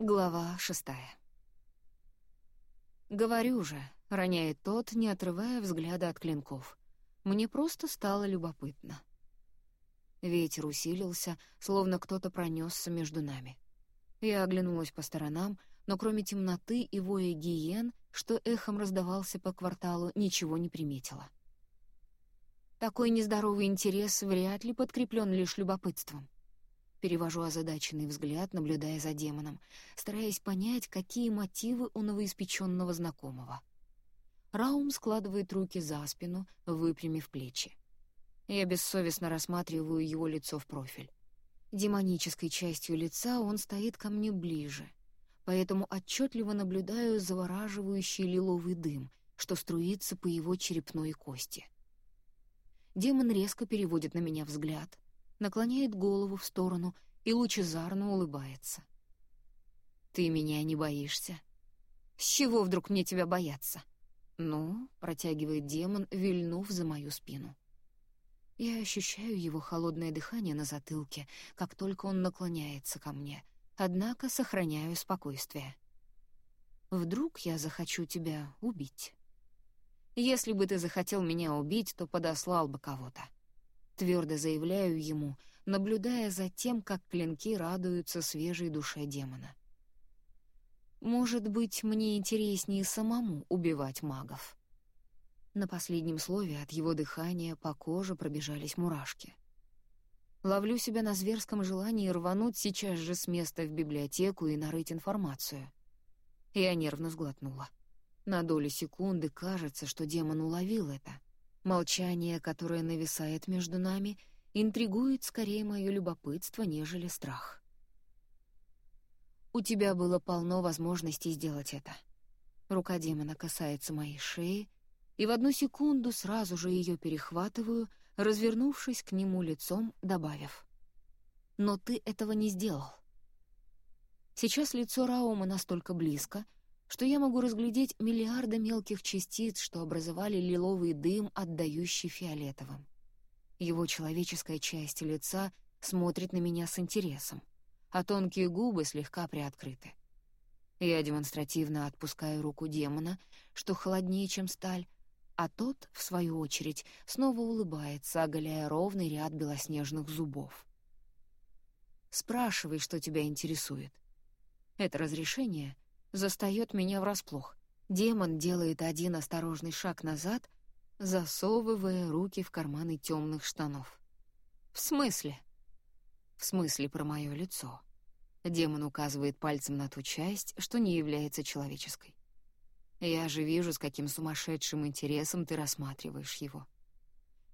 Глава шестая. «Говорю же», — роняет тот, не отрывая взгляда от клинков. «Мне просто стало любопытно». Ветер усилился, словно кто-то пронесся между нами. Я оглянулась по сторонам, но кроме темноты и воя гиен, что эхом раздавался по кварталу, ничего не приметила. Такой нездоровый интерес вряд ли подкреплен лишь любопытством. Перевожу озадаченный взгляд, наблюдая за демоном, стараясь понять, какие мотивы у новоиспеченного знакомого. Раум складывает руки за спину, выпрямив плечи. Я бессовестно рассматриваю его лицо в профиль. Демонической частью лица он стоит ко мне ближе, поэтому отчетливо наблюдаю завораживающий лиловый дым, что струится по его черепной кости. Демон резко переводит на меня взгляд — наклоняет голову в сторону и лучезарно улыбается. «Ты меня не боишься?» «С чего вдруг мне тебя бояться?» «Ну», — протягивает демон, вильнув за мою спину. Я ощущаю его холодное дыхание на затылке, как только он наклоняется ко мне, однако сохраняю спокойствие. «Вдруг я захочу тебя убить?» «Если бы ты захотел меня убить, то подослал бы кого-то», Твердо заявляю ему, наблюдая за тем, как клинки радуются свежей душе демона. Может быть, мне интереснее самому убивать магов. На последнем слове от его дыхания по коже пробежались мурашки. Ловлю себя на зверском желании рвануть сейчас же с места в библиотеку и нарыть информацию. Я нервно сглотнула. На долю секунды кажется, что демон уловил это — Молчание, которое нависает между нами, интригует скорее мое любопытство, нежели страх. «У тебя было полно возможностей сделать это». Рука демона касается моей шеи, и в одну секунду сразу же ее перехватываю, развернувшись к нему лицом, добавив. «Но ты этого не сделал». Сейчас лицо Раума настолько близко — что я могу разглядеть миллиарды мелких частиц, что образовали лиловый дым, отдающий фиолетовым. Его человеческая часть лица смотрит на меня с интересом, а тонкие губы слегка приоткрыты. Я демонстративно отпускаю руку демона, что холоднее, чем сталь, а тот, в свою очередь, снова улыбается, оголяя ровный ряд белоснежных зубов. «Спрашивай, что тебя интересует. Это разрешение — застаёт меня врасплох. Демон делает один осторожный шаг назад, засовывая руки в карманы темных штанов. «В смысле?» «В смысле про мое лицо». Демон указывает пальцем на ту часть, что не является человеческой. «Я же вижу, с каким сумасшедшим интересом ты рассматриваешь его».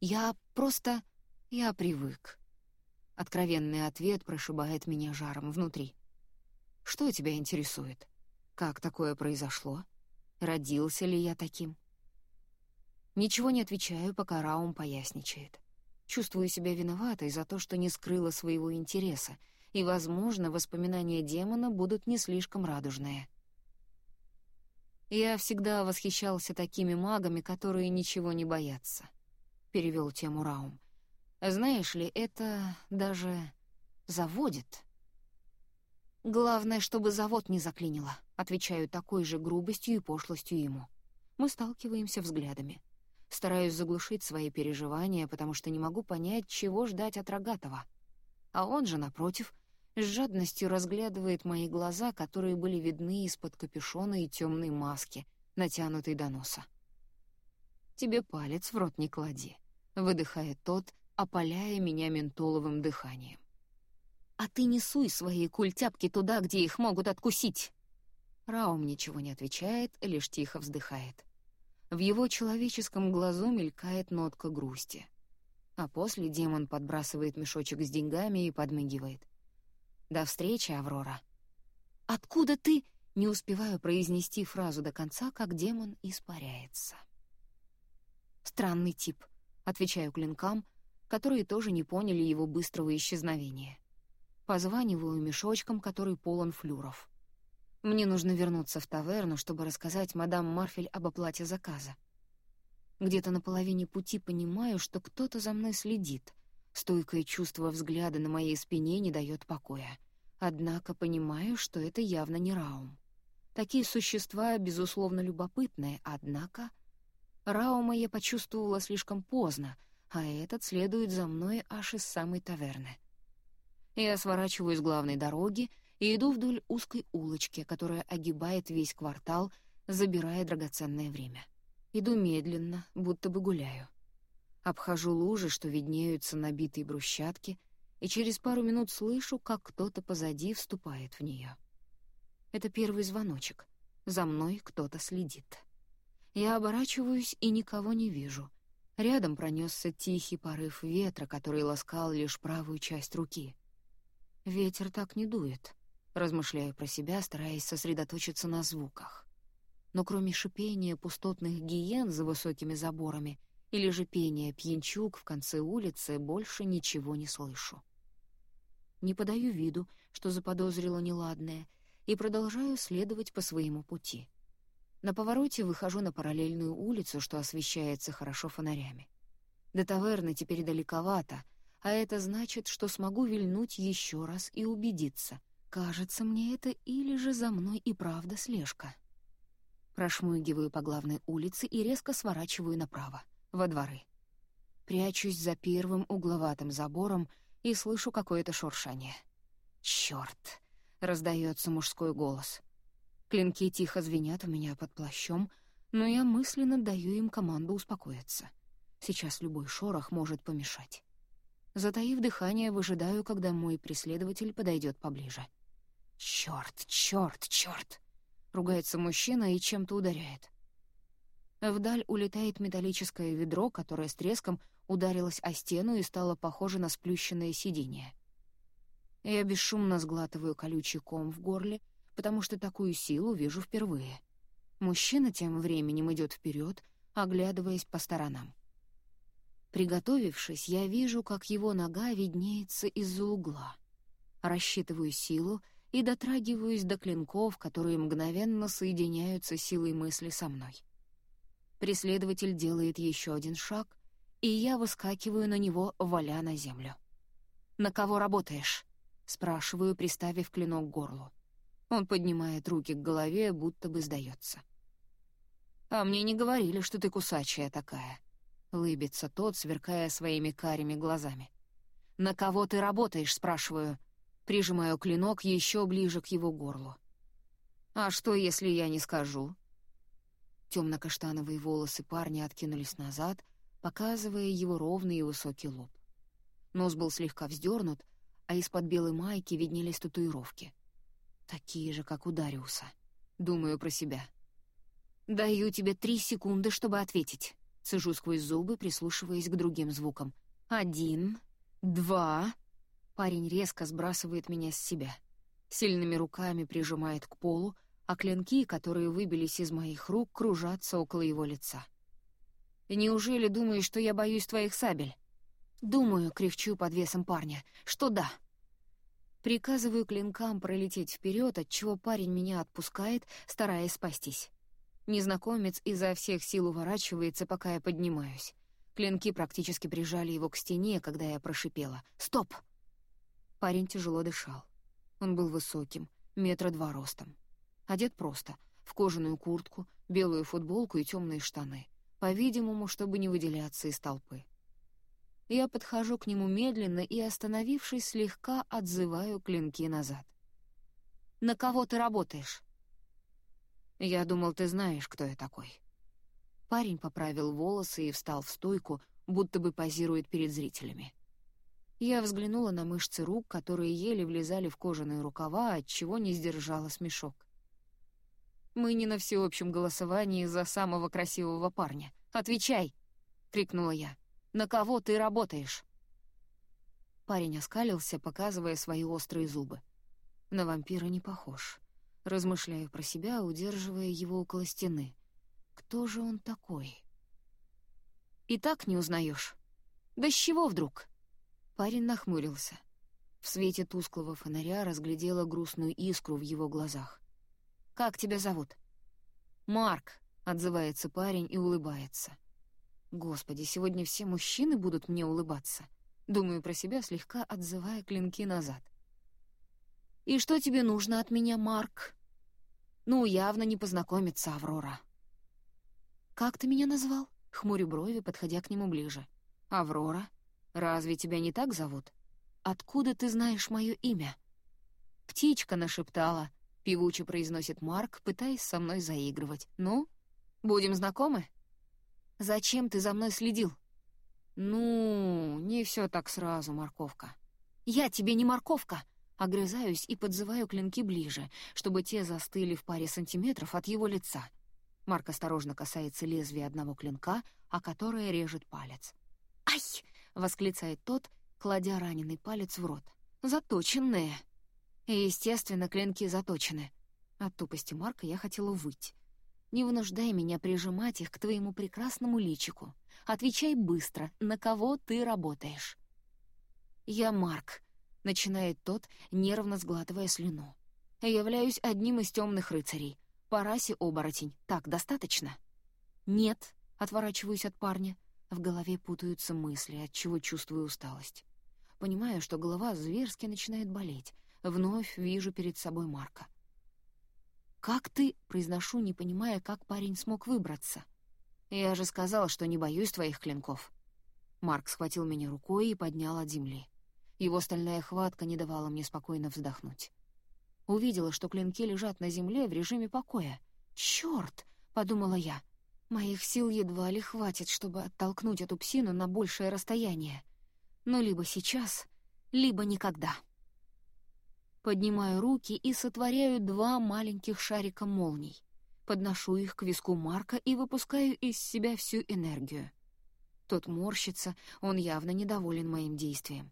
«Я просто... я привык». Откровенный ответ прошибает меня жаром внутри. «Что тебя интересует?» Как такое произошло? Родился ли я таким? Ничего не отвечаю, пока Раум поясничает. Чувствую себя виноватой за то, что не скрыла своего интереса, и, возможно, воспоминания демона будут не слишком радужные. «Я всегда восхищался такими магами, которые ничего не боятся», — перевел тему Раум. «Знаешь ли, это даже заводит». «Главное, чтобы завод не заклинило», — отвечаю такой же грубостью и пошлостью ему. Мы сталкиваемся взглядами. Стараюсь заглушить свои переживания, потому что не могу понять, чего ждать от Рогатова. А он же, напротив, с жадностью разглядывает мои глаза, которые были видны из-под капюшона и темной маски, натянутой до носа. «Тебе палец в рот не клади», — выдыхает тот, опаляя меня ментоловым дыханием. «А ты не суй свои культяпки туда, где их могут откусить!» Раум ничего не отвечает, лишь тихо вздыхает. В его человеческом глазу мелькает нотка грусти. А после демон подбрасывает мешочек с деньгами и подмигивает. «До встречи, Аврора!» «Откуда ты?» Не успеваю произнести фразу до конца, как демон испаряется. «Странный тип», — отвечаю клинкам, которые тоже не поняли его быстрого исчезновения. Позваниваю мешочком, который полон флюров. Мне нужно вернуться в таверну, чтобы рассказать мадам Марфель об оплате заказа. Где-то на половине пути понимаю, что кто-то за мной следит. Стойкое чувство взгляда на моей спине не дает покоя. однако понимаю, что это явно не Раум. Такие существа, безусловно, любопытные, однако... Раума я почувствовала слишком поздно, а этот следует за мной аж из самой таверны. Я сворачиваю с главной дороги и иду вдоль узкой улочки, которая огибает весь квартал, забирая драгоценное время. Иду медленно, будто бы гуляю. Обхожу лужи, что виднеются набитые брусчатки, и через пару минут слышу, как кто-то позади вступает в нее. Это первый звоночек. За мной кто-то следит. Я оборачиваюсь и никого не вижу. Рядом пронесся тихий порыв ветра, который ласкал лишь правую часть руки. Ветер так не дует, размышляю про себя, стараясь сосредоточиться на звуках. Но кроме шипения пустотных гиен за высокими заборами или же пения пьянчук в конце улицы, больше ничего не слышу. Не подаю виду, что заподозрила неладное, и продолжаю следовать по своему пути. На повороте выхожу на параллельную улицу, что освещается хорошо фонарями. До таверны теперь далековато — а это значит, что смогу вильнуть еще раз и убедиться. Кажется мне это или же за мной и правда слежка. Прошмыгиваю по главной улице и резко сворачиваю направо, во дворы. Прячусь за первым угловатым забором и слышу какое-то шуршание. «Чёрт!» — раздается мужской голос. Клинки тихо звенят у меня под плащом, но я мысленно даю им команду успокоиться. Сейчас любой шорох может помешать. Затаив дыхание, выжидаю, когда мой преследователь подойдет поближе. «Чёрт, чёрт, чёрт!» — ругается мужчина и чем-то ударяет. Вдаль улетает металлическое ведро, которое с треском ударилось о стену и стало похоже на сплющенное сиденье. Я бесшумно сглатываю колючий ком в горле, потому что такую силу вижу впервые. Мужчина тем временем идет вперед, оглядываясь по сторонам. Приготовившись, я вижу, как его нога виднеется из-за угла. Рассчитываю силу и дотрагиваюсь до клинков, которые мгновенно соединяются силой мысли со мной. Преследователь делает еще один шаг, и я выскакиваю на него, валя на землю. «На кого работаешь?» — спрашиваю, приставив клинок к горлу. Он поднимает руки к голове, будто бы сдается. «А мне не говорили, что ты кусачая такая», — лыбится тот, сверкая своими карими глазами. «На кого ты работаешь?» — спрашиваю. Прижимаю клинок еще ближе к его горлу. «А что, если я не скажу?» Темно-каштановые волосы парня откинулись назад, показывая его ровный и высокий лоб. Нос был слегка вздернут, а из-под белой майки виднелись татуировки. Такие же, как у Дариуса. Думаю про себя. «Даю тебе три секунды, чтобы ответить». Цежу сквозь зубы, прислушиваясь к другим звукам. «Один, два...» Парень резко сбрасывает меня с себя. Сильными руками прижимает к полу, а клинки, которые выбились из моих рук, кружатся около его лица. «Неужели думаешь, что я боюсь твоих сабель?» «Думаю», — кряхчу под весом парня, — «что да». Приказываю клинкам пролететь вперед, отчего парень меня отпускает, стараясь спастись. Незнакомец изо всех сил уворачивается, пока я поднимаюсь. Клинки практически прижали его к стене, когда я прошипела. «Стоп!» Парень тяжело дышал. Он был высоким, метра два ростом. Одет просто, в кожаную куртку, белую футболку и темные штаны. По-видимому, чтобы не выделяться из толпы. Я подхожу к нему медленно и, остановившись, слегка отзываю клинки назад. «На кого ты работаешь?» «Я думал, ты знаешь, кто я такой». Парень поправил волосы и встал в стойку, будто бы позирует перед зрителями. Я взглянула на мышцы рук, которые еле влезали в кожаные рукава, отчего не сдержала смешок. «Мы не на всеобщем голосовании за самого красивого парня. Отвечай!» — крикнула я. «На кого ты работаешь?» Парень оскалился, показывая свои острые зубы. На вампира не похож. Размышляю про себя, удерживая его около стены. Кто же он такой? «И так не узнаешь. Да с чего вдруг?» Парень нахмурился. В свете тусклого фонаря разглядела грустную искру в его глазах. «Как тебя зовут?» «Марк», — отзывается парень и улыбается. «Господи, сегодня все мужчины будут мне улыбаться», — думаю про себя, слегка отзывая клинки назад. «И что тебе нужно от меня, Марк?» «Ну, явно не познакомиться, Аврора». «Как ты меня назвал?» — хмурю брови, подходя к нему ближе. «Аврора? Разве тебя не так зовут? Откуда ты знаешь мое имя?» «Птичка нашептала», — певуче произносит Марк, пытаясь со мной заигрывать. «Ну, будем знакомы?» «Зачем ты за мной следил?» «Ну, не все так сразу, морковка». «Я тебе не морковка!» Огрызаюсь и подзываю клинки ближе, чтобы те застыли в паре сантиметров от его лица. Марк осторожно касается лезвия одного клинка, а которое режет палец. «Ай!» — восклицает тот, кладя раненый палец в рот. «Заточенные!» естественно, клинки заточены. От тупости Марка я хотела выйти. Не вынуждай меня прижимать их к твоему прекрасному личику. Отвечай быстро, на кого ты работаешь. Я Марк, начинает тот, нервно сглатывая слюну. Являюсь одним из темных рыцарей. По расе оборотень. Так, достаточно? Нет, отворачиваюсь от парня. В голове путаются мысли, от чего чувствую усталость. Понимаю, что голова зверски начинает болеть. Вновь вижу перед собой Марка. «Как ты?» — произношу, не понимая, как парень смог выбраться. «Я же сказал, что не боюсь твоих клинков». Марк схватил меня рукой и поднял от земли. Его стальная хватка не давала мне спокойно вздохнуть. Увидела, что клинки лежат на земле в режиме покоя. «Чёрт!» — подумала я. «Моих сил едва ли хватит, чтобы оттолкнуть эту псину на большее расстояние. Но либо сейчас, либо никогда». Поднимаю руки и сотворяю два маленьких шарика молний. Подношу их к виску Марка и выпускаю из себя всю энергию. Тот морщится, он явно недоволен моим действием.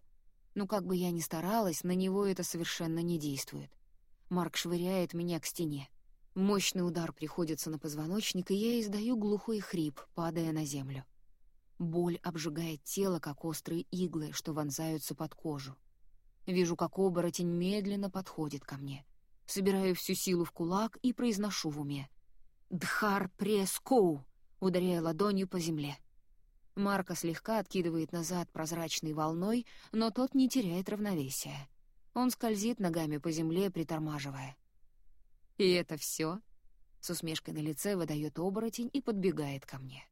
Но как бы я ни старалась, на него это совершенно не действует. Марк швыряет меня к стене. Мощный удар приходится на позвоночник, и я издаю глухой хрип, падая на землю. Боль обжигает тело, как острые иглы, что вонзаются под кожу. Вижу, как оборотень медленно подходит ко мне. Собираю всю силу в кулак и произношу в уме. «Дхар прескоу!» ударяя ладонью по земле. Марка слегка откидывает назад прозрачной волной, но тот не теряет равновесия. Он скользит ногами по земле, притормаживая. «И это все? С усмешкой на лице выдает оборотень и подбегает ко мне.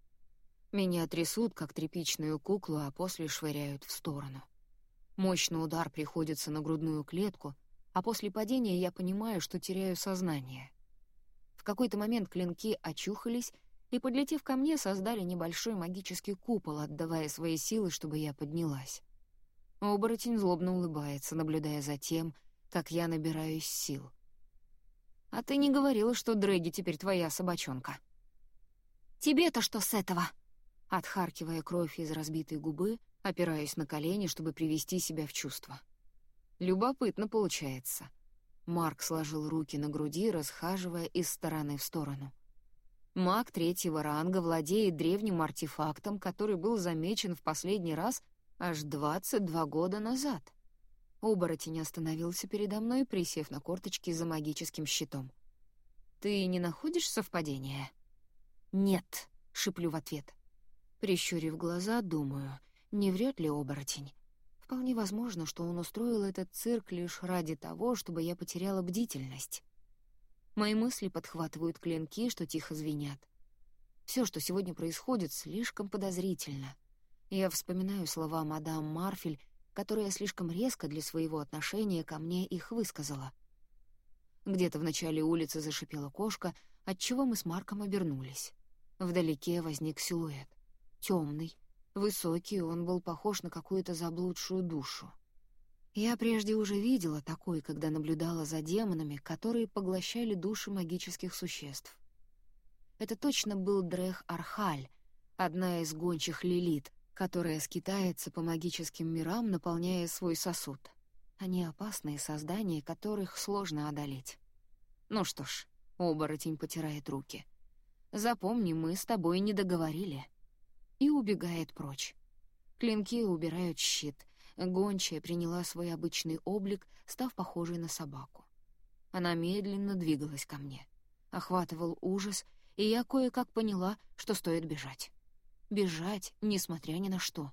Меня трясут, как тряпичную куклу, а после швыряют в сторону. Мощный удар приходится на грудную клетку, а после падения я понимаю, что теряю сознание. В какой-то момент клинки очухались и, подлетев ко мне, создали небольшой магический купол, отдавая свои силы, чтобы я поднялась. Оборотень злобно улыбается, наблюдая за тем, как я набираюсь сил. «А ты не говорила, что Дрэги теперь твоя собачонка?» «Тебе-то что с этого?» Отхаркивая кровь из разбитой губы, опираясь на колени, чтобы привести себя в чувство. Любопытно получается. Марк сложил руки на груди, расхаживая из стороны в сторону. Маг третьего ранга владеет древним артефактом, который был замечен в последний раз аж 22 года назад. Оборотень остановился передо мной, присев на корточки за магическим щитом. «Ты не находишь совпадения?» «Нет», — шиплю в ответ. Прищурив глаза, думаю — не врет ли оборотень? Вполне возможно, что он устроил этот цирк лишь ради того, чтобы я потеряла бдительность. Мои мысли подхватывают клинки, что тихо звенят. Все, что сегодня происходит, слишком подозрительно. Я вспоминаю слова мадам Марфель, которая слишком резко для своего отношения ко мне их высказала. Где-то в начале улицы зашипела кошка, отчего мы с Марком обернулись. Вдалеке возник силуэт. Темный, Высокий, он был похож на какую-то заблудшую душу. Я прежде уже видела такой, когда наблюдала за демонами, которые поглощали души магических существ. Это точно был Дрех Архаль, одна из гончих лилит, которая скитается по магическим мирам, наполняя свой сосуд. Они опасные создания, которых сложно одолеть. Ну что ж, оборотень потирает руки. Запомни, мы с тобой не договорили и убегает прочь. Клинки убирают щит. Гончая приняла свой обычный облик, став похожей на собаку. Она медленно двигалась ко мне. Охватывал ужас, и я кое-как поняла, что стоит бежать. Бежать, несмотря ни на что.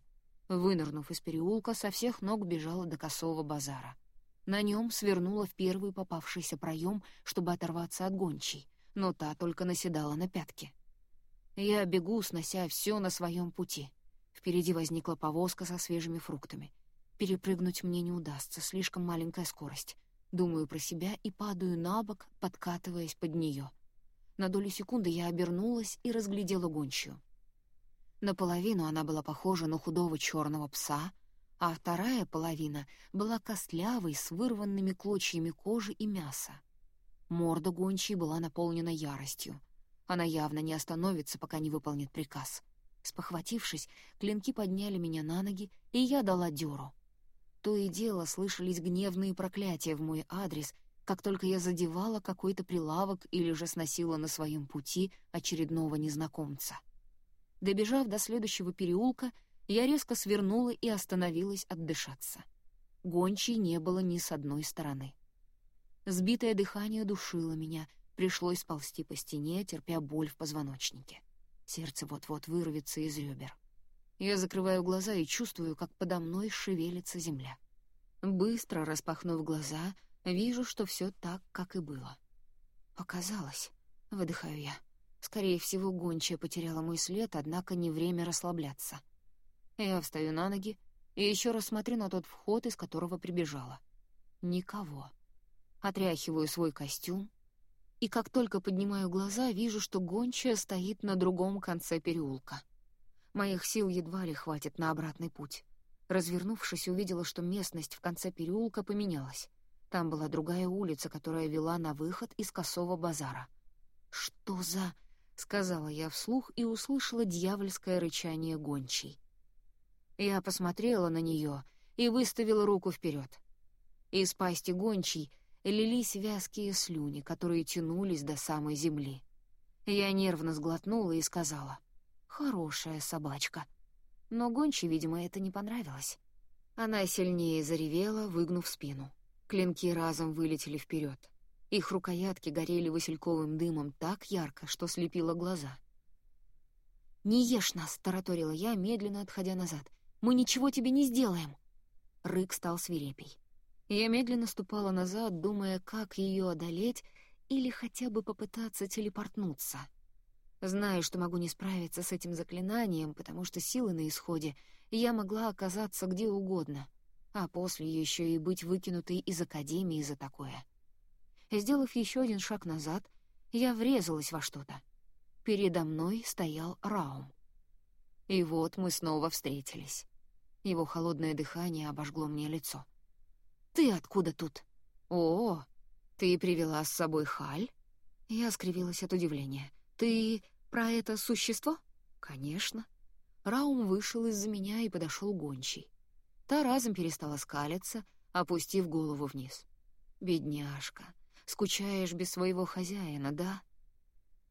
Вынырнув из переулка, со всех ног бежала до косого базара. На нем свернула в первый попавшийся проем, чтобы оторваться от гончей, но та только наседала на пятки. Я бегу, снося все на своем пути. Впереди возникла повозка со свежими фруктами. Перепрыгнуть мне не удастся, слишком маленькая скорость. Думаю про себя и падаю на бок, подкатываясь под нее. На долю секунды я обернулась и разглядела гончую. Наполовину она была похожа на худого черного пса, а вторая половина была костлявой, с вырванными клочьями кожи и мяса. Морда гончей была наполнена яростью. Она явно не остановится, пока не выполнит приказ. Спохватившись, клинки подняли меня на ноги, и я дала дёру. То и дело слышались гневные проклятия в мой адрес, как только я задевала какой-то прилавок или же сносила на своем пути очередного незнакомца. Добежав до следующего переулка, я резко свернула и остановилась отдышаться. Гончей не было ни с одной стороны. Сбитое дыхание душило меня, пришлось ползти по стене, терпя боль в позвоночнике. Сердце вот-вот вырвется из ребер. Я закрываю глаза и чувствую, как подо мной шевелится земля. Быстро распахнув глаза, вижу, что все так, как и было. «Показалось», — выдыхаю я. Скорее всего, гончая потеряла мой след, однако не время расслабляться. Я встаю на ноги и еще раз смотрю на тот вход, из которого прибежала. Никого. Отряхиваю свой костюм, и как только поднимаю глаза, вижу, что гончая стоит на другом конце переулка. Моих сил едва ли хватит на обратный путь. Развернувшись, увидела, что местность в конце переулка поменялась. Там была другая улица, которая вела на выход из косого базара. «Что за...» — сказала я вслух и услышала дьявольское рычание гончей. Я посмотрела на нее и выставила руку вперед. Из пасти гончей лились вязкие слюни, которые тянулись до самой земли. Я нервно сглотнула и сказала — Хорошая собачка. Но Гонче, видимо, это не понравилось. Она сильнее заревела, выгнув спину. Клинки разом вылетели вперед. Их рукоятки горели васильковым дымом так ярко, что слепило глаза. «Не ешь нас!» — тараторила я, медленно отходя назад. «Мы ничего тебе не сделаем!» Рык стал свирепей. Я медленно ступала назад, думая, как ее одолеть или хотя бы попытаться телепортнуться — Знаю, что могу не справиться с этим заклинанием, потому что силы на исходе, я могла оказаться где угодно, а после еще и быть выкинутой из Академии за такое. Сделав еще один шаг назад, я врезалась во что-то. Передо мной стоял Раум. И вот мы снова встретились. Его холодное дыхание обожгло мне лицо. «Ты откуда тут?» «О, ты привела с собой Халь?» Я скривилась от удивления. «Ты про это существо?» «Конечно». Раум вышел из-за меня и подошел гончий. Та разом перестала скалиться, опустив голову вниз. «Бедняжка, скучаешь без своего хозяина, да?»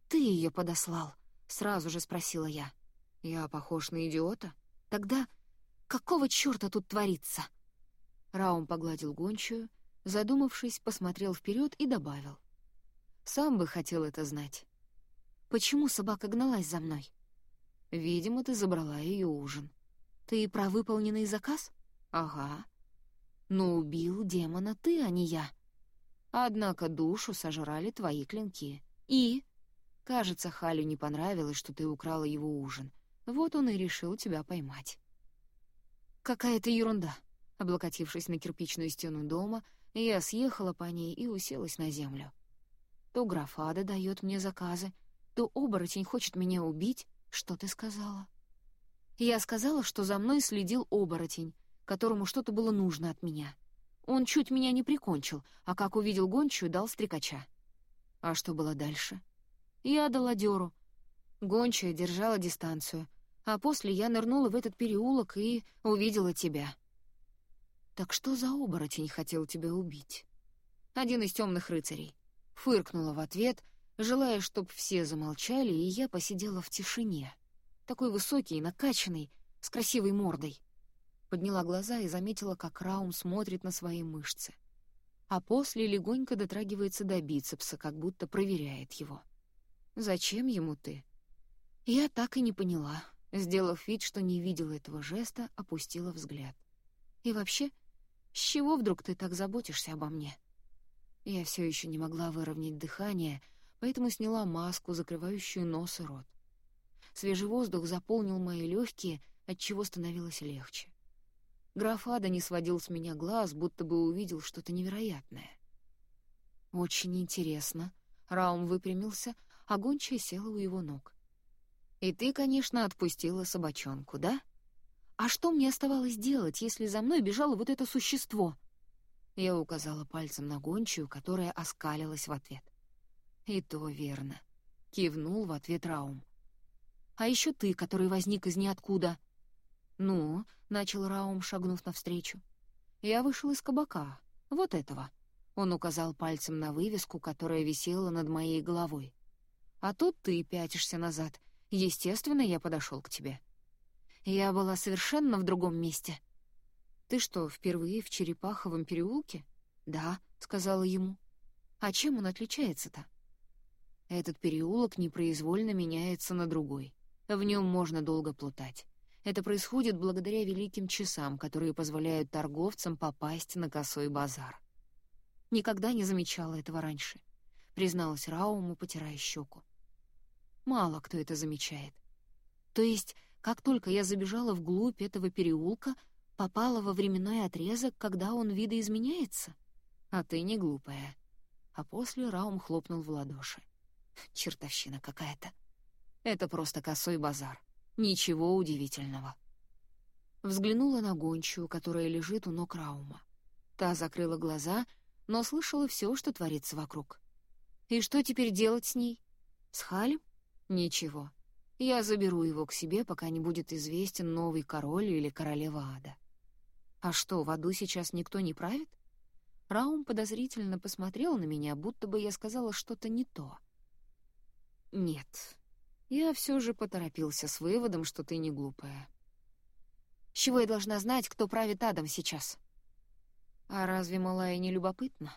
«Ты ее подослал?» — сразу же спросила я. «Я похож на идиота? Тогда какого чёрта тут творится?» Раум погладил гончую, задумавшись, посмотрел вперед и добавил. «Сам бы хотел это знать. Почему собака гналась за мной? Видимо, ты забрала ее ужин. Ты про выполненный заказ? Ага. Но убил демона ты, а не я. Однако душу сожрали твои клинки. И? Кажется, Халю не понравилось, что ты украла его ужин. Вот он и решил тебя поймать. Какая-то ерунда. Облокотившись на кирпичную стену дома, я съехала по ней и уселась на землю. То графада дает мне заказы, то оборотень хочет меня убить, что ты сказала?» Я сказала, что за мной следил оборотень, которому что-то было нужно от меня. Он чуть меня не прикончил, а как увидел гончую, дал стрекача. А что было дальше? Я дала дёру. Гончая держала дистанцию, а после я нырнула в этот переулок и увидела тебя. Так что за оборотень хотел тебя убить? Один из темных рыцарей. Фыркнула в ответ — желая, чтобы все замолчали, и я посидела в тишине. Такой высокий, накачанный, с красивой мордой. Подняла глаза и заметила, как Раум смотрит на свои мышцы. А после легонько дотрагивается до бицепса, как будто проверяет его. «Зачем ему ты?» Я так и не поняла. Сделав вид, что не видела этого жеста, опустила взгляд. И вообще, С чего вдруг ты так заботишься обо мне?» Я все еще не могла выровнять дыхание, поэтому сняла маску, закрывающую нос и рот. Свежий воздух заполнил мои легкие, отчего становилось легче. Граф Ада не сводил с меня глаз, будто бы увидел что-то невероятное. «Очень интересно». Раум выпрямился, а гончая села у его ног. «И ты, конечно, отпустила собачонку, да? А что мне оставалось делать, если за мной бежало вот это существо?» Я указала пальцем на гончую, которая оскалилась в ответ. «И то верно», — кивнул в ответ Раум. «А еще ты, который возник из ниоткуда». «Ну», — начал Раум, шагнув навстречу. «Я вышел из кабака, вот этого». Он указал пальцем на вывеску, которая висела над моей головой. «А тут ты пятишься назад. Естественно, я подошел к тебе». Я была совершенно в другом месте. «Ты что, впервые в Черепаховом переулке?» «Да», — сказала ему. «А чем он отличается-то?» Этот переулок непроизвольно меняется на другой. В нем можно долго плутать. Это происходит благодаря великим часам, которые позволяют торговцам попасть на косой базар. Никогда не замечала этого раньше, призналась Рауму, потирая щеку. Мало кто это замечает. То есть, как только я забежала вглубь этого переулка, попала во временной отрезок, когда он видоизменяется? А ты не глупая. А после Раум хлопнул в ладоши. Чертовщина какая-то. Это просто косой базар. Ничего удивительного. Взглянула на гончую, которая лежит у ног Раума. Та закрыла глаза но слышала все, что творится вокруг. И что теперь делать с ней? С Халем? Ничего. Я заберу его к себе, пока не будет известен новый король или королева ада. А что, в аду сейчас никто не правит? Раум подозрительно посмотрел на меня, будто бы я сказала что-то не то. Нет. Я все же поторопился с выводом, что ты не глупая. С чего я должна знать, кто правит адом сейчас? А разве малая не любопытна?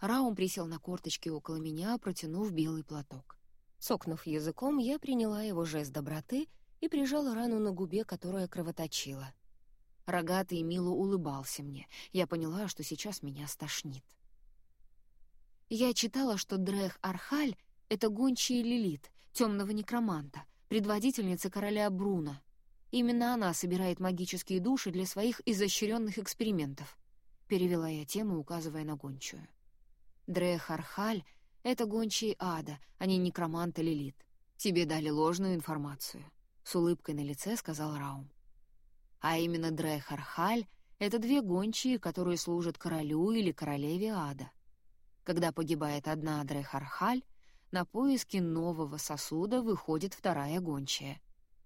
Раум присел на корточки около меня, протянув белый платок. Сокнув языком, я приняла его жест доброты и прижала рану на губе, которая кровоточила. Рогатый мило улыбался мне. Я поняла, что сейчас меня стошнит. Я читала, что Дрех Архаль — это гончая Лилит, темного некроманта, предводительница короля Бруна. Именно она собирает магические души для своих изощренных экспериментов. — перевела я тему, указывая на гончую. «Дре-Хархаль — это гончие ада, а не некромант Лилит. Тебе дали ложную информацию», — с улыбкой на лице сказал Раум. «А именно Дре-Хархаль — это две гончие, которые служат королю или королеве ада. Когда погибает одна Дре-Хархаль, на поиски нового сосуда выходит вторая гончая.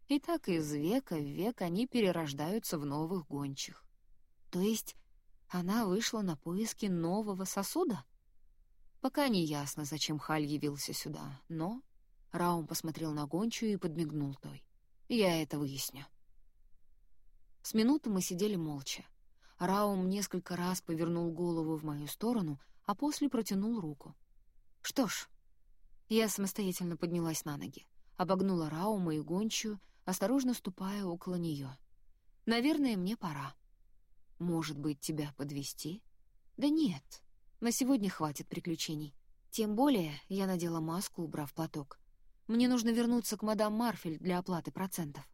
И так из века в век они перерождаются в новых гончих. То есть она вышла на поиски нового сосуда? Пока не ясно, зачем Халь явился сюда, но... Раум посмотрел на гончую и подмигнул той. «Я это выясню». С минуты мы сидели молча. Раум несколько раз повернул голову в мою сторону, а после протянул руку. «Что ж...» Я самостоятельно поднялась на ноги, обогнула Раума и гончую, осторожно ступая около нее. «Наверное, мне пора». Может быть, тебя подвести? Да нет, на сегодня хватит приключений. Тем более я надела маску, убрав платок. Мне нужно вернуться к мадам Марфель для оплаты процентов.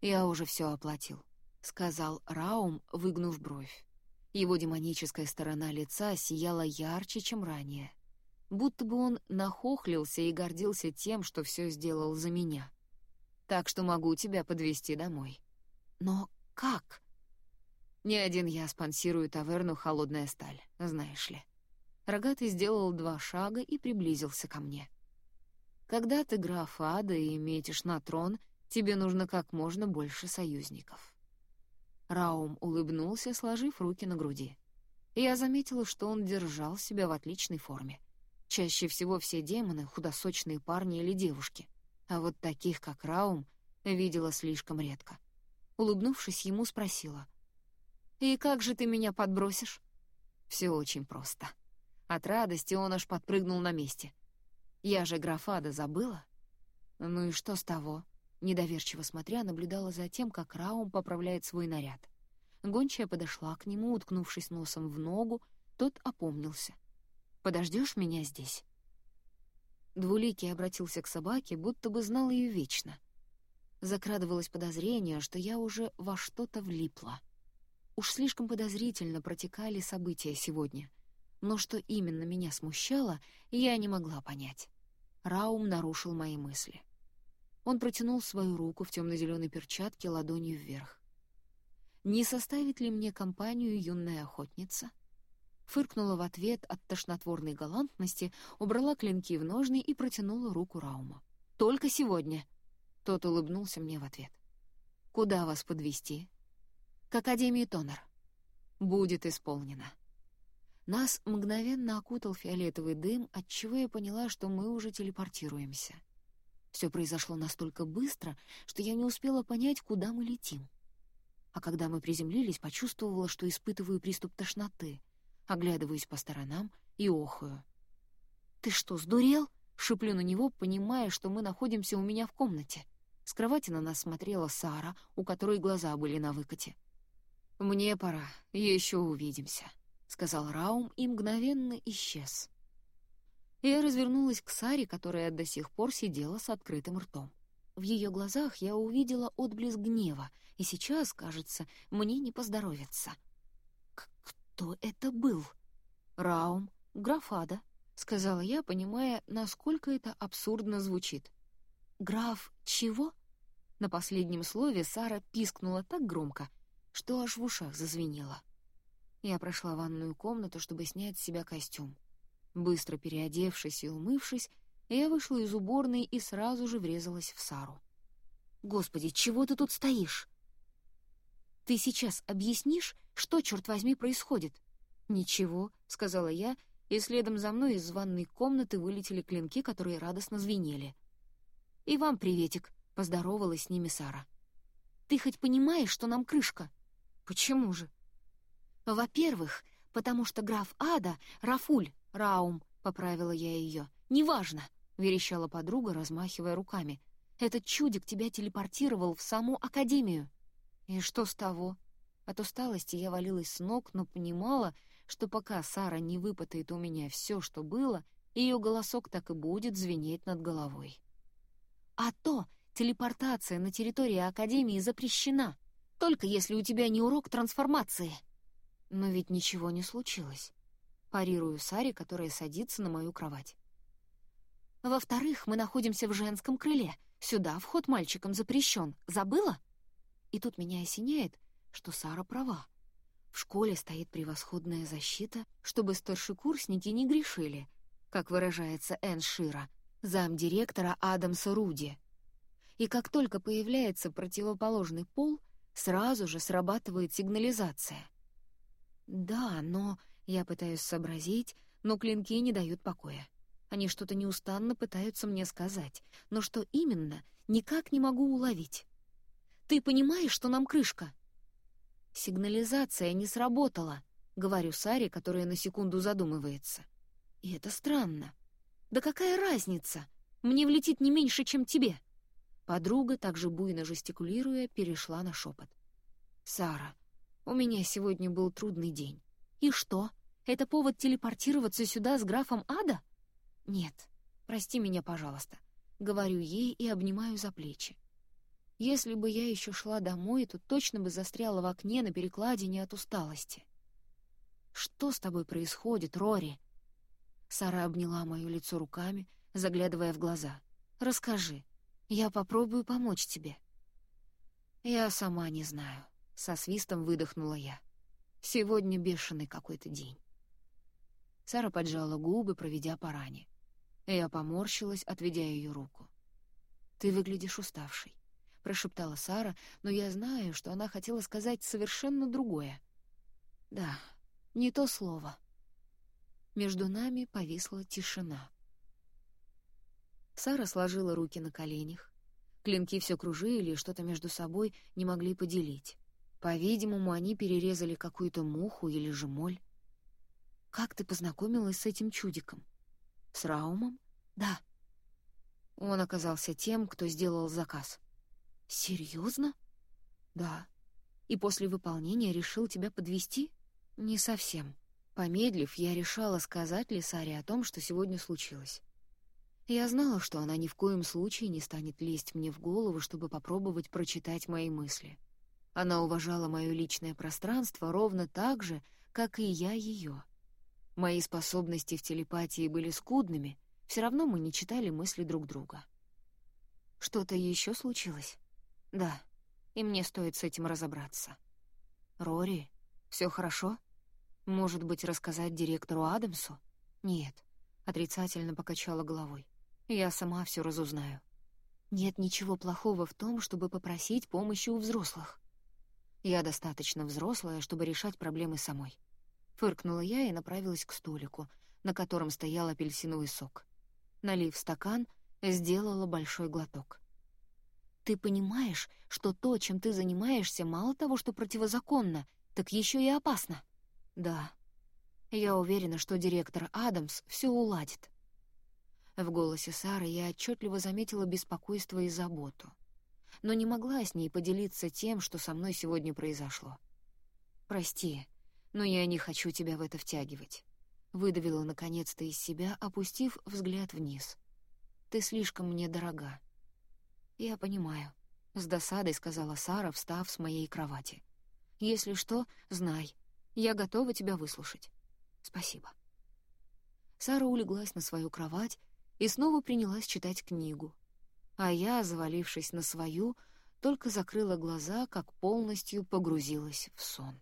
Я уже все оплатил, сказал Раум, выгнув бровь. Его демоническая сторона лица сияла ярче, чем ранее. Будто бы он нахохлился и гордился тем, что все сделал за меня. Так что могу тебя подвести домой. Но как? Не один я спонсирую таверну «Холодная сталь», знаешь ли. Рогатый сделал два шага и приблизился ко мне. Когда ты граф ада и метишь на трон, тебе нужно как можно больше союзников. Раум улыбнулся, сложив руки на груди. Я заметила, что он держал себя в отличной форме. Чаще всего все демоны — худосочные парни или девушки, а вот таких, как Раум, видела слишком редко. Улыбнувшись, ему спросила, «И как же ты меня подбросишь?» Все очень просто. От радости он аж подпрыгнул на месте. «Я же графада забыла?» «Ну и что с того?» Недоверчиво смотря, наблюдала за тем, как Раум поправляет свой наряд. Гончая подошла к нему, уткнувшись носом в ногу, тот опомнился. «Подождешь меня здесь?» Двуликий обратился к собаке, будто бы знал ее вечно. Закрадывалось подозрение, что я уже во что-то влипла. Уж слишком подозрительно протекали события сегодня. Но что именно меня смущало, я не могла понять. Раум нарушил мои мысли. Он протянул свою руку в темно-зеленой перчатке ладонью вверх. «Не составит ли мне компанию юная охотница?» Фыркнула в ответ от тошнотворной галантности, убрала клинки в ножны и протянула руку Раума. «Только сегодня!» Тот улыбнулся мне в ответ. «Куда вас подвести? «К Академии Тонер». «Будет исполнено». Нас мгновенно окутал фиолетовый дым, отчего я поняла, что мы уже телепортируемся. Все произошло настолько быстро, что я не успела понять, куда мы летим. А когда мы приземлились, почувствовала, что испытываю приступ тошноты — оглядываюсь по сторонам и охаю. «Ты что, сдурел?» — шиплю на него, понимая, что мы находимся у меня в комнате. С кровати на нас смотрела Сара, у которой глаза были на выкате. «Мне пора, еще увидимся», — сказал Раум и мгновенно исчез. Я развернулась к Саре, которая до сих пор сидела с открытым ртом. В ее глазах я увидела отблеск гнева, и сейчас, кажется, мне не поздоровится. Кто это был? Раум, графада, сказала я, понимая, насколько это абсурдно звучит. Граф чего? На последнем слове Сара пискнула так громко, что аж в ушах зазвенело. Я прошла ванную комнату, чтобы снять с себя костюм. Быстро переодевшись и умывшись, я вышла из уборной и сразу же врезалась в Сару. «Господи, чего ты тут стоишь?» «Ты сейчас объяснишь, что, черт возьми, происходит?» «Ничего», — сказала я, и следом за мной из ванной комнаты вылетели клинки, которые радостно звенели. «И вам приветик», — поздоровалась с ними Сара. «Ты хоть понимаешь, что нам крышка?» «Почему же?» «Во-первых, потому что граф Ада — Рафуль, Раум», — поправила я ее. «Неважно», — верещала подруга, размахивая руками. «Этот чудик тебя телепортировал в саму Академию». «И что с того?» От усталости я валилась с ног, но понимала, что пока Сара не выпытает у меня все, что было, ее голосок так и будет звенеть над головой. «А то телепортация на территории Академии запрещена, только если у тебя не урок трансформации». Но ведь ничего не случилось. Парирую Саре, которая садится на мою кровать. Во-вторых, мы находимся в женском крыле. Сюда вход мальчикам запрещен. Забыла? И тут меня осеняет, что Сара права. В школе стоит превосходная защита, чтобы старшекурсники не грешили, как выражается Энн Шира, замдиректора Адамса Руди. И как только появляется противоположный пол, сразу же срабатывает сигнализация. Да, но я пытаюсь сообразить, но клинки не дают покоя. Они что-то неустанно пытаются мне сказать, но что именно, никак не могу уловить. «Ты понимаешь, что нам крышка?» «Сигнализация не сработала», — говорю Саре, которая на секунду задумывается. «И это странно. Да какая разница? Мне влетит не меньше, чем тебе». Подруга, также буйно жестикулируя, перешла на шепот. «Сара, у меня сегодня был трудный день. И что, это повод телепортироваться сюда с графом Ада?» «Нет, прости меня, пожалуйста», — говорю ей и обнимаю за плечи. Если бы я еще шла домой, то точно бы застряла в окне на перекладине от усталости. «Что с тобой происходит, Рори?» Сара обняла мое лицо руками, заглядывая в глаза. «Расскажи. Я попробую помочь тебе». «Я сама не знаю», — со свистом выдохнула я. «Сегодня бешеный какой-то день». Сара поджала губы, проведя по ране. Я поморщилась, отведя ее руку. «Ты выглядишь уставшей. — прошептала Сара, но я знаю, что она хотела сказать совершенно другое. «Да, не то слово». Между нами повисла тишина. Сара сложила руки на коленях. Клинки все кружили и что-то между собой не могли поделить. По-видимому, они перерезали какую-то муху или же моль. «Как ты познакомилась с этим чудиком?» «С Раумом?» «Да». Он оказался тем, кто сделал заказ. «Серьезно?» «Да. и после выполнения решил тебя подвести? Не совсем. Помедлив, я решала, сказать ли Саре о том, что сегодня случилось. Я знала, что она ни в коем случае не станет лезть мне в голову, чтобы попробовать прочитать мои мысли. Она уважала мое личное пространство ровно так же, как и я ее. Мои способности в телепатии были скудными, все равно мы не читали мысли друг друга. Что-то еще случилось? Да, и мне стоит с этим разобраться. Рори, все хорошо? Может быть, рассказать директору Адамсу? Нет, отрицательно покачала головой. Я сама все разузнаю. Нет ничего плохого в том, чтобы попросить помощи у взрослых. Я достаточно взрослая, чтобы решать проблемы самой. Фыркнула я и направилась к столику, на котором стоял апельсиновый сок. Налив стакан, сделала большой глоток. «Ты понимаешь, что то, чем ты занимаешься, мало того, что противозаконно, так еще и опасно?» «Да. Я уверена, что директор Адамс все уладит». В голосе Сары я отчетливо заметила беспокойство и заботу, но не могла с ней поделиться тем, что со мной сегодня произошло. «Прости, но я не хочу тебя в это втягивать», — выдавила наконец-то из себя, опустив взгляд вниз. «Ты слишком мне дорога». «Я понимаю», — с досадой сказала Сара, встав с моей кровати. «Если что, знай, я готова тебя выслушать. Спасибо». Сара улеглась на свою кровать и снова принялась читать книгу. А я, завалившись на свою, только закрыла глаза, как полностью погрузилась в сон.